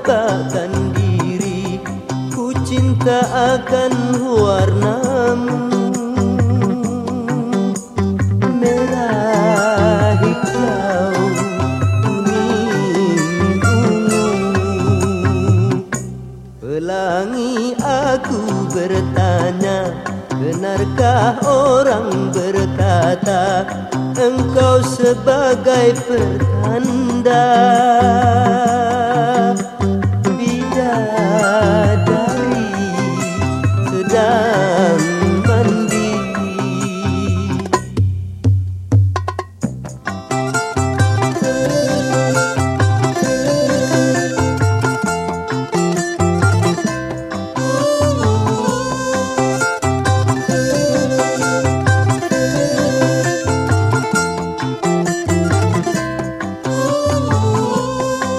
meletakkan diri Ku cinta akan warnamu. Benarkah orang berkata Engkau sebagai pertanda Engkau sebagai pertanda? sadari sedang mandi.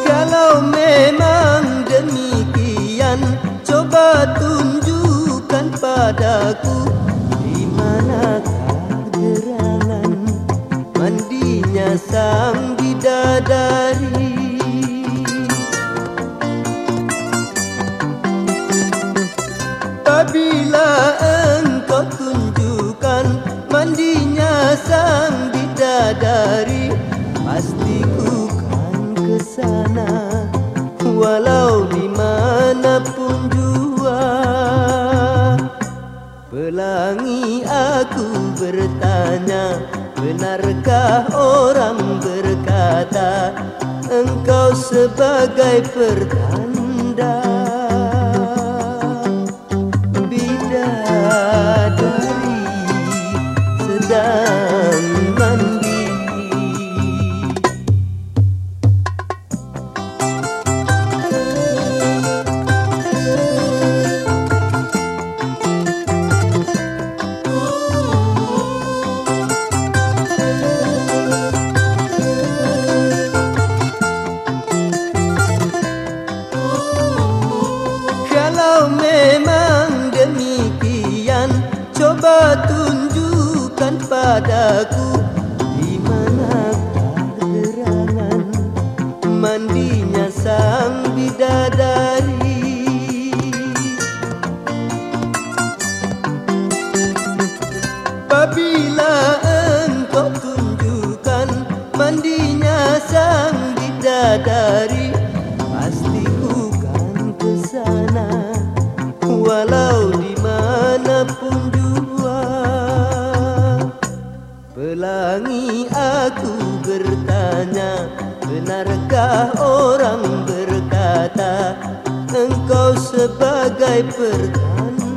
Kalau memang padaku pelangi aku bertanya benarkah orang berkata engkau sebagai pertanda memang demikian. Coba tunjukkan padaku Di manakah gerangan Mandinya sang bidadari. Apabila Benarkah orang berkata Engkau sebagai pertanda